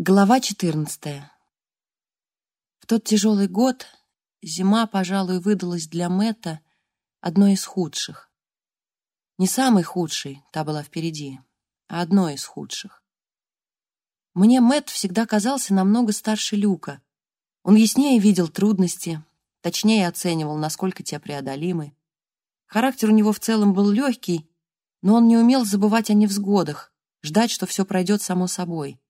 Глава 14. В тот тяжелый год зима, пожалуй, выдалась для Мэтта одной из худших. Не самой худшей, та была впереди, а одной из худших. Мне Мэтт всегда казался намного старше Люка. Он яснее видел трудности, точнее оценивал, насколько те преодолимы. Характер у него в целом был легкий, но он не умел забывать о невзгодах, ждать, что все пройдет само собой.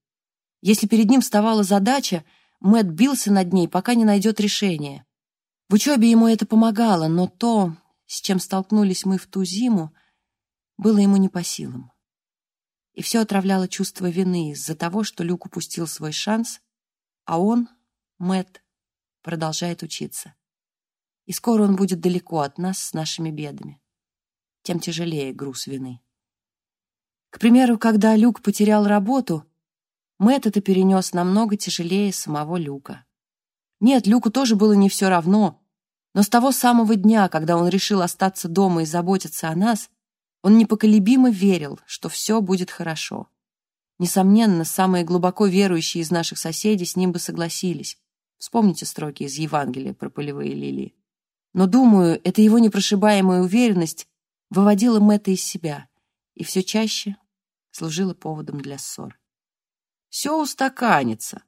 Если перед ним вставала задача, Мэтт бился над ней, пока не найдет решения. В учебе ему это помогало, но то, с чем столкнулись мы в ту зиму, было ему не по силам. И все отравляло чувство вины из-за того, что Люк упустил свой шанс, а он, Мэтт, продолжает учиться. И скоро он будет далеко от нас с нашими бедами. Тем тяжелее груз вины. К примеру, когда Люк потерял работу, Мэтт это перенес намного тяжелее самого Люка. Нет, Люку тоже было не все равно, но с того самого дня, когда он решил остаться дома и заботиться о нас, он непоколебимо верил, что все будет хорошо. Несомненно, самые глубоко верующие из наших соседей с ним бы согласились. Вспомните строки из Евангелия про полевые лилии. Но, думаю, эта его непрошибаемая уверенность выводила Мэтта из себя и все чаще служила поводом для ссор. Все устаканится,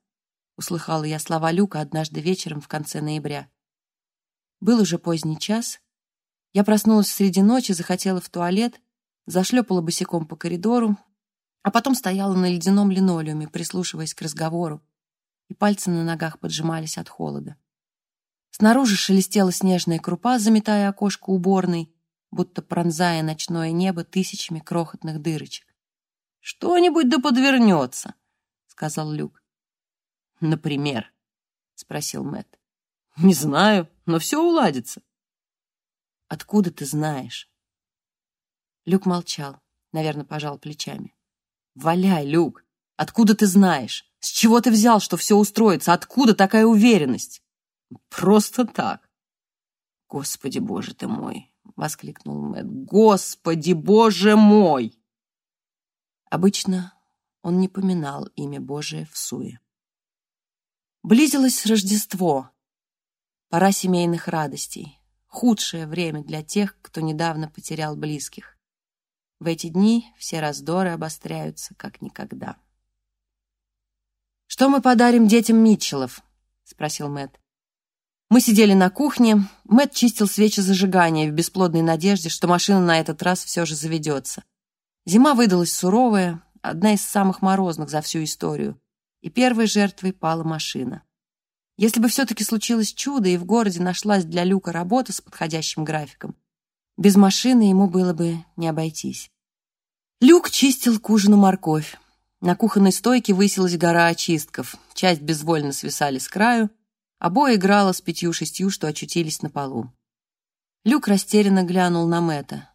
услыхала я слова Люка однажды вечером в конце ноября. Был уже поздний час. Я проснулась среди ночи, захотела в туалет, зашлепала босиком по коридору, а потом стояла на ледяном линолеуме, прислушиваясь к разговору, и пальцы на ногах поджимались от холода. Снаружи шелестела снежная крупа, заметая окошко уборной, будто пронзая ночное небо тысячами крохотных дырочек. «Что-нибудь да подвернется!» Сказал Люк. Например, спросил Мэт. Не знаю, но все уладится. Откуда ты знаешь? Люк молчал, наверное, пожал плечами. Валяй, Люк, откуда ты знаешь? С чего ты взял, что все устроится? Откуда такая уверенность? Просто так. Господи, боже ты мой, воскликнул Мэт. Господи, боже мой! Обычно он не поминал имя Божие в суе. Близилось Рождество, пора семейных радостей, худшее время для тех, кто недавно потерял близких. В эти дни все раздоры обостряются, как никогда. «Что мы подарим детям Митчеллов?» — спросил Мэт. Мы сидели на кухне, Мэт чистил свечи зажигания в бесплодной надежде, что машина на этот раз все же заведется. Зима выдалась суровая, одна из самых морозных за всю историю, и первой жертвой пала машина. Если бы все-таки случилось чудо, и в городе нашлась для Люка работа с подходящим графиком, без машины ему было бы не обойтись. Люк чистил к ужину морковь. На кухонной стойке высилась гора очистков. Часть безвольно свисали с краю, обои играла с пятью-шестью, что очутились на полу. Люк растерянно глянул на Мэтта.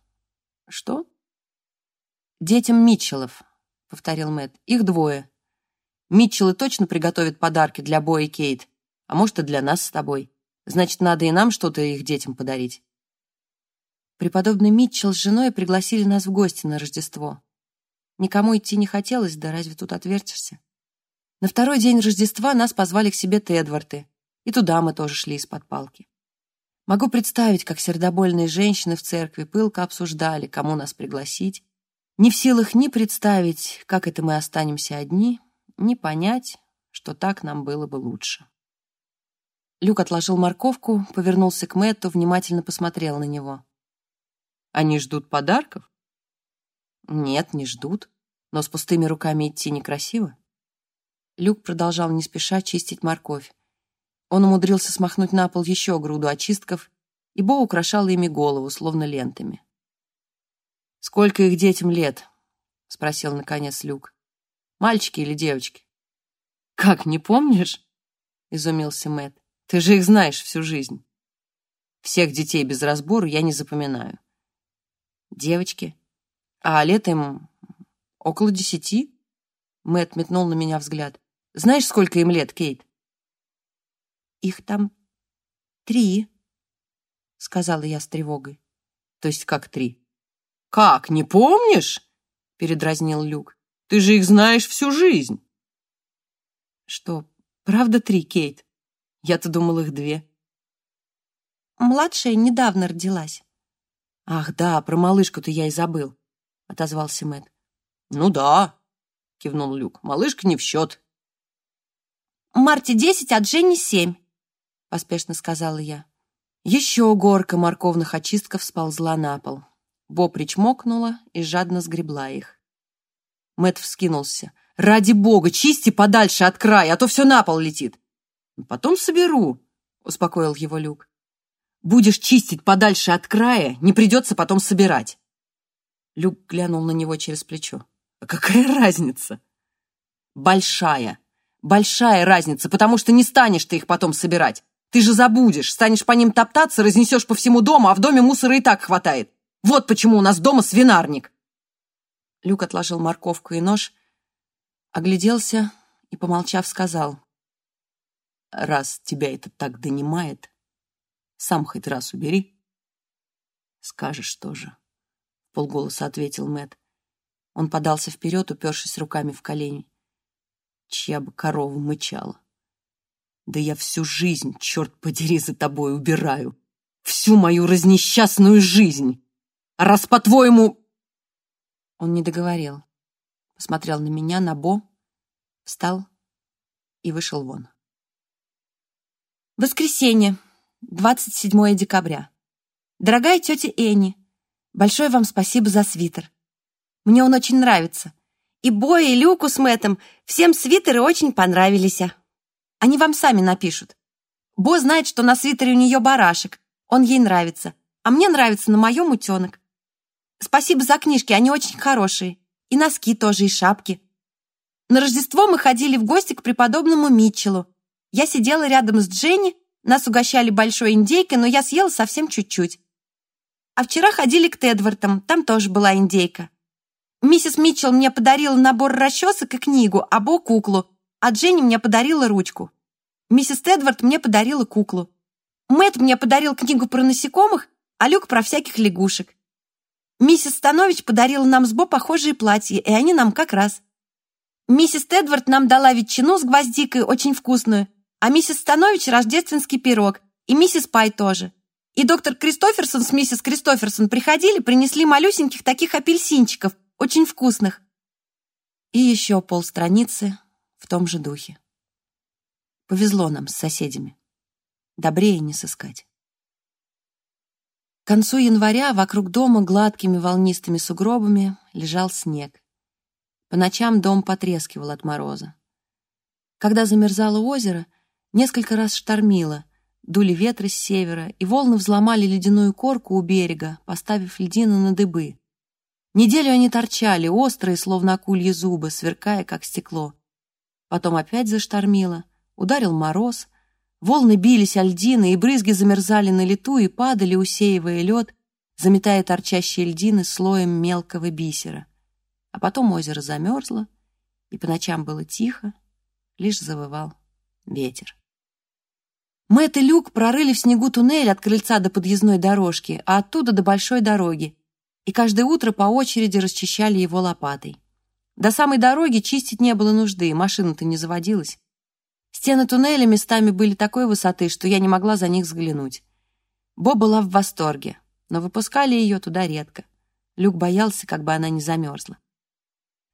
«Что?» «Детям Митчеллов», — повторил Мэтт. «Их двое. Митчеллы точно приготовят подарки для Бо и Кейт, а может, и для нас с тобой. Значит, надо и нам что-то их детям подарить». Преподобный Митчелл с женой пригласили нас в гости на Рождество. Никому идти не хотелось, да разве тут отвертишься? На второй день Рождества нас позвали к себе Тедварты, и туда мы тоже шли из-под палки. Могу представить, как сердобольные женщины в церкви пылко обсуждали, кому нас пригласить, не в силах ни представить, как это мы останемся одни, ни понять, что так нам было бы лучше. Люк отложил морковку, повернулся к Мэтту, внимательно посмотрел на него. «Они ждут подарков?» «Нет, не ждут, но с пустыми руками идти некрасиво». Люк продолжал не спеша чистить морковь. Он умудрился смахнуть на пол еще груду очистков, и Бо украшала ими голову, словно лентами. «Сколько их детям лет?» — спросил наконец Люк. «Мальчики или девочки?» «Как, не помнишь?» — изумился Мэт. «Ты же их знаешь всю жизнь». «Всех детей без разбору я не запоминаю». «Девочки? А лет им около десяти?» Мэт метнул на меня взгляд. «Знаешь, сколько им лет, Кейт?» «Их там три», — сказала я с тревогой. «То есть как три?» «Как, не помнишь?» — передразнил Люк. «Ты же их знаешь всю жизнь». Что, правда три, Кейт? Я-то думал, их две. Младшая недавно родилась. Ах, да, про малышку-то я и забыл, отозвался Мэтт. Ну да, кивнул Люк. Малышка не в счет. Марте десять, а Дженни семь, поспешно сказала я. Еще горка морковных очистков сползла на пол. Бо причмокнула и жадно сгребла их. Мэт вскинулся. «Ради бога, чисти подальше от края, а то все на пол летит!» «Потом соберу», — успокоил его Люк. «Будешь чистить подальше от края, не придется потом собирать». Люк глянул на него через плечо. «А какая разница?» «Большая, большая разница, потому что не станешь ты их потом собирать. Ты же забудешь, станешь по ним топтаться, разнесешь по всему дому, а в доме мусора и так хватает. Вот почему у нас дома свинарник. Люк отложил морковку и нож, огляделся и, помолчав, сказал. «Раз тебя это так донимает, сам хоть раз убери». «Скажешь тоже», — полголоса ответил Мэт. Он подался вперед, упершись руками в колени. Чья бы корова мычала. «Да я всю жизнь, черт подери, за тобой убираю. Всю мою разнесчастную жизнь!» Раз по-твоему...» Он не договорил. Посмотрел на меня, на Бо, встал и вышел вон. Воскресенье, 27 декабря. Дорогая тетя Энни, большое вам спасибо за свитер. Мне он очень нравится. И Бо, и Люку с Мэттом всем свитеры очень понравились. Они вам сами напишут. Бо знает, что на свитере у нее барашек. Он ей нравится. А мне нравится на моем утенок. Спасибо за книжки, они очень хорошие. И носки тоже, и шапки. На Рождество мы ходили в гости к преподобному Митчеллу. Я сидела рядом с Дженни, нас угощали большой индейкой, но я съела совсем чуть-чуть. А вчера ходили к Тедвартам, там тоже была индейка. Миссис Митчелл мне подарила набор расчесок и книгу, а Бо — куклу, а Дженни мне подарила ручку. Миссис Тедвард мне подарила куклу. Мэтт мне подарил книгу про насекомых, а Люк про всяких лягушек. Миссис Станович подарила нам с Бо похожие платья, и они нам как раз. Миссис Тедвард нам дала ветчину с гвоздикой, очень вкусную, а миссис Станович — рождественский пирог, и миссис Пай тоже. И доктор Кристоферсон с миссис Кристоферсон приходили, принесли малюсеньких таких апельсинчиков, очень вкусных. И еще полстраницы в том же духе. Повезло нам с соседями. Добрее не сыскать. К концу января вокруг дома гладкими волнистыми сугробами лежал снег. По ночам дом потрескивал от мороза. Когда замерзало озеро, несколько раз штормило, дули ветры с севера, и волны взломали ледяную корку у берега, поставив льдину на дыбы. Неделю они торчали, острые, словно акульи зубы, сверкая, как стекло. Потом опять заштормило, ударил мороз — Волны бились о льдины, и брызги замерзали на лету и падали, усеивая лед, заметая торчащие льдины слоем мелкого бисера. А потом озеро замерзло, и по ночам было тихо, лишь завывал ветер. Мэтт и Люк прорыли в снегу туннель от крыльца до подъездной дорожки, а оттуда до большой дороги, и каждое утро по очереди расчищали его лопатой. До самой дороги чистить не было нужды, машина-то не заводилась. Стены туннеля местами были такой высоты, что я не могла за них взглянуть. Бо была в восторге, но выпускали ее туда редко. Люк боялся, как бы она не замерзла.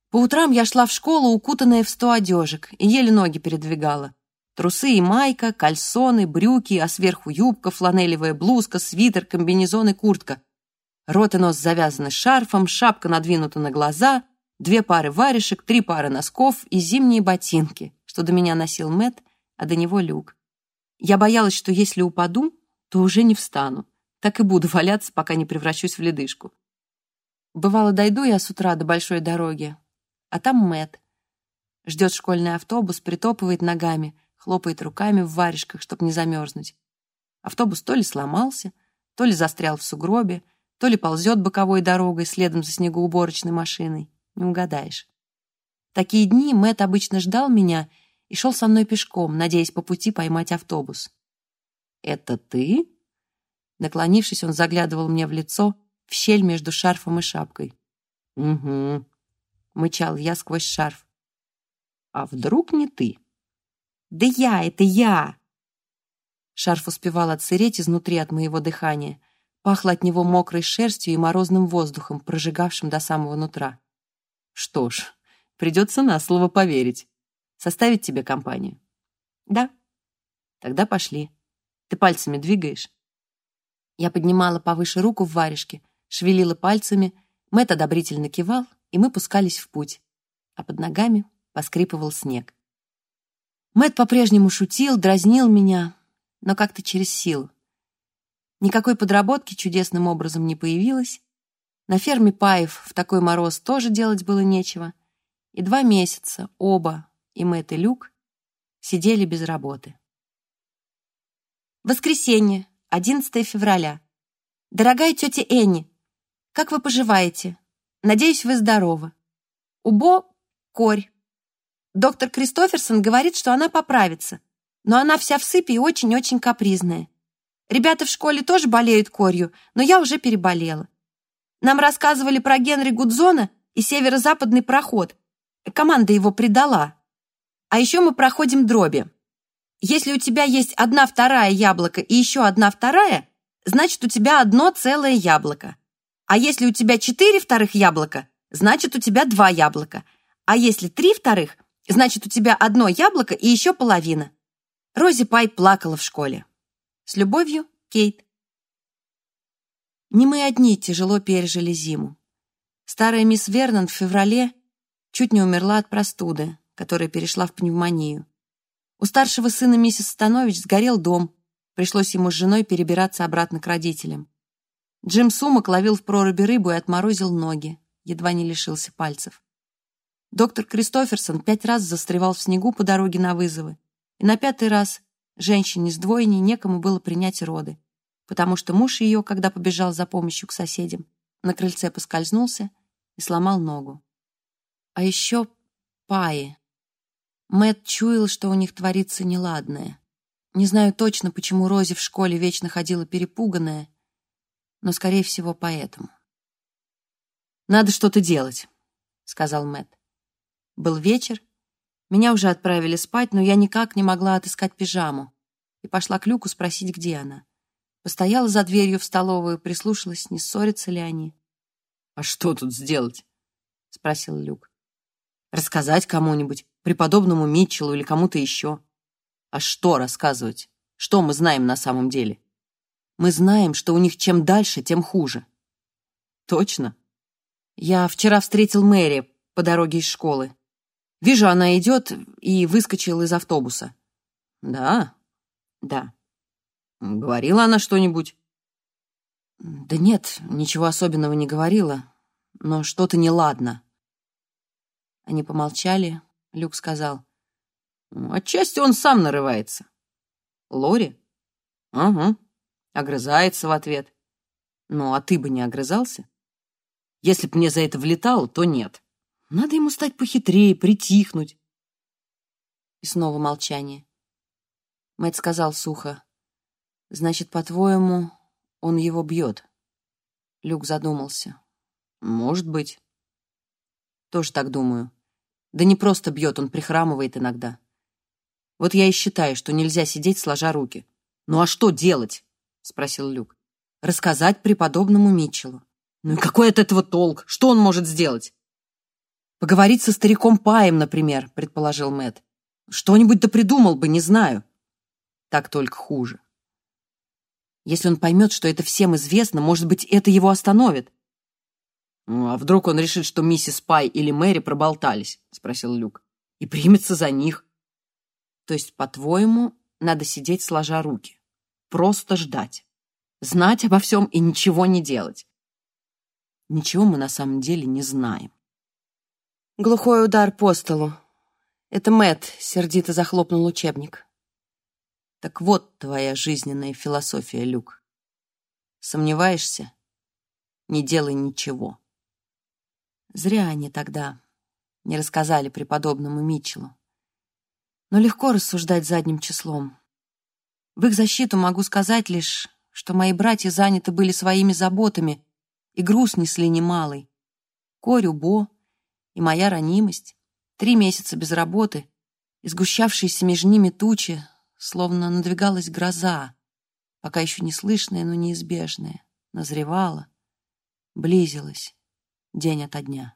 По утрам я шла в школу, укутанная в сто одежек, и еле ноги передвигала. Трусы и майка, кальсоны, брюки, а сверху юбка, фланелевая блузка, свитер, комбинезон и куртка. Рот и нос завязаны шарфом, шапка надвинута на глаза, две пары варежек, три пары носков и зимние ботинки, что до меня носил Мэт, а до него Люк. Я боялась, что если упаду, то уже не встану. Так и буду валяться, пока не превращусь в ледышку. Бывало, дойду я с утра до большой дороги, а там Мэт. Ждет школьный автобус, притопывает ногами, хлопает руками в варежках, чтобы не замерзнуть. Автобус то ли сломался, то ли застрял в сугробе, то ли ползет боковой дорогой следом за снегоуборочной машиной. Не угадаешь. такие дни Мэт обычно ждал меня — и шел со мной пешком, надеясь по пути поймать автобус. «Это ты?» Наклонившись, он заглядывал мне в лицо, в щель между шарфом и шапкой. «Угу», — мычал я сквозь шарф. «А вдруг не ты?» Да я, это я!» Шарф успевал отсыреть изнутри от моего дыхания. Пахло от него мокрой шерстью и морозным воздухом, прожигавшим до самого нутра. Что ж, придется на слово поверить. Составить тебе компанию? Да. Тогда пошли. Ты пальцами двигаешь? Я поднимала повыше руку в варежке, шевелила пальцами, Мэтт одобрительно кивал, и мы пускались в путь. А под ногами поскрипывал снег. Мэтт по-прежнему шутил, дразнил меня, но как-то через силу. Никакой подработки чудесным образом не появилось. На ферме Паев в такой мороз тоже делать было нечего. И два месяца оба, и Мэтт и Люк, сидели без работы. Воскресенье, 11 февраля. Дорогая тетя Энни, как вы поживаете? Надеюсь, вы здоровы. Убо — корь. Доктор Кристоферсон говорит, что она поправится, но она вся в сыпи и очень-очень капризная. Ребята в школе тоже болеют корью, но я уже переболела. Нам рассказывали про Генри Гудзона и северо-западный проход. Команда его предала. А еще мы проходим дроби. Если у тебя есть одна вторая яблоко и еще одна вторая, значит, у тебя одно целое яблоко. А если у тебя четыре вторых яблока, значит, у тебя два яблока. А если три вторых, Значит, у тебя одно яблоко и еще половина. Рози Пай плакала в школе. С любовью, Кейт. Не мы одни тяжело пережили зиму. Старая мисс Вернон в феврале чуть не умерла от простуды, которая перешла в пневмонию. У старшего сына миссис Станович сгорел дом. Пришлось ему с женой перебираться обратно к родителям. Джим Сумок ловил в проруби рыбу и отморозил ноги, едва не лишился пальцев. Доктор Кристоферсон пять раз застревал в снегу по дороге на вызовы, и на пятый раз женщине с двойней некому было принять роды, потому что муж ее, когда побежал за помощью к соседям, на крыльце поскользнулся и сломал ногу. А еще паи. Мэт чуял, что у них творится неладное. Не знаю точно, почему Рози в школе вечно ходила перепуганная, но, скорее всего, поэтому. «Надо что-то делать», — сказал Мэт. Был вечер. Меня уже отправили спать, но я никак не могла отыскать пижаму. И пошла к Люку спросить, где она. Постояла за дверью в столовую, прислушалась, не ссорятся ли они. «А что тут сделать?» — спросил Люк. «Рассказать кому-нибудь, преподобному Митчеллу или кому-то еще». «А что рассказывать? Что мы знаем на самом деле?» «Мы знаем, что у них чем дальше, тем хуже». «Точно?» «Я вчера встретил Мэри по дороге из школы. Вижу, она идет и выскочила из автобуса. Да? Да. Говорила она что-нибудь? Да нет, ничего особенного не говорила, но что-то неладно. Они помолчали. Люк сказал. Отчасти он сам нарывается. Лори? Угу. Огрызается в ответ. Ну, а ты бы не огрызался? Если б мне за это влетало, то нет. Надо ему стать похитрее, притихнуть. И снова молчание. Мэтт сказал сухо. «Значит, по-твоему, он его бьет?» Люк задумался. «Может быть». «Тоже так думаю. Да не просто бьет, он прихрамывает иногда. Вот я и считаю, что нельзя сидеть, сложа руки». «Ну а что делать?» — спросил Люк. «Рассказать преподобному Митчеллу». «Ну и какой от этого толк? Что он может сделать?» Поговорить со стариком Паем, например, предположил Мэт. Что-нибудь да придумал бы, не знаю. Так только хуже. Если он поймет, что это всем известно, может быть, это его остановит. «Ну, а вдруг он решит, что миссис Пай или Мэри проболтались?» — спросил Люк. «И примется за них». «То есть, по-твоему, надо сидеть сложа руки? Просто ждать? Знать обо всем и ничего не делать?» Ничего мы на самом деле не знаем. Глухой удар по столу. Это Мэт сердито захлопнул учебник. Так вот твоя жизненная философия, Люк. Сомневаешься? Не делай ничего. Зря они тогда не рассказали преподобному Митчеллу. Но легко рассуждать задним числом. В их защиту могу сказать лишь, что мои братья заняты были своими заботами, и груз несли немалый. Корь, убо — и моя ранимость, три месяца без работы, и сгущавшиеся между ними тучи, словно надвигалась гроза, пока еще не слышная, но неизбежная, назревала, близилась день ото дня.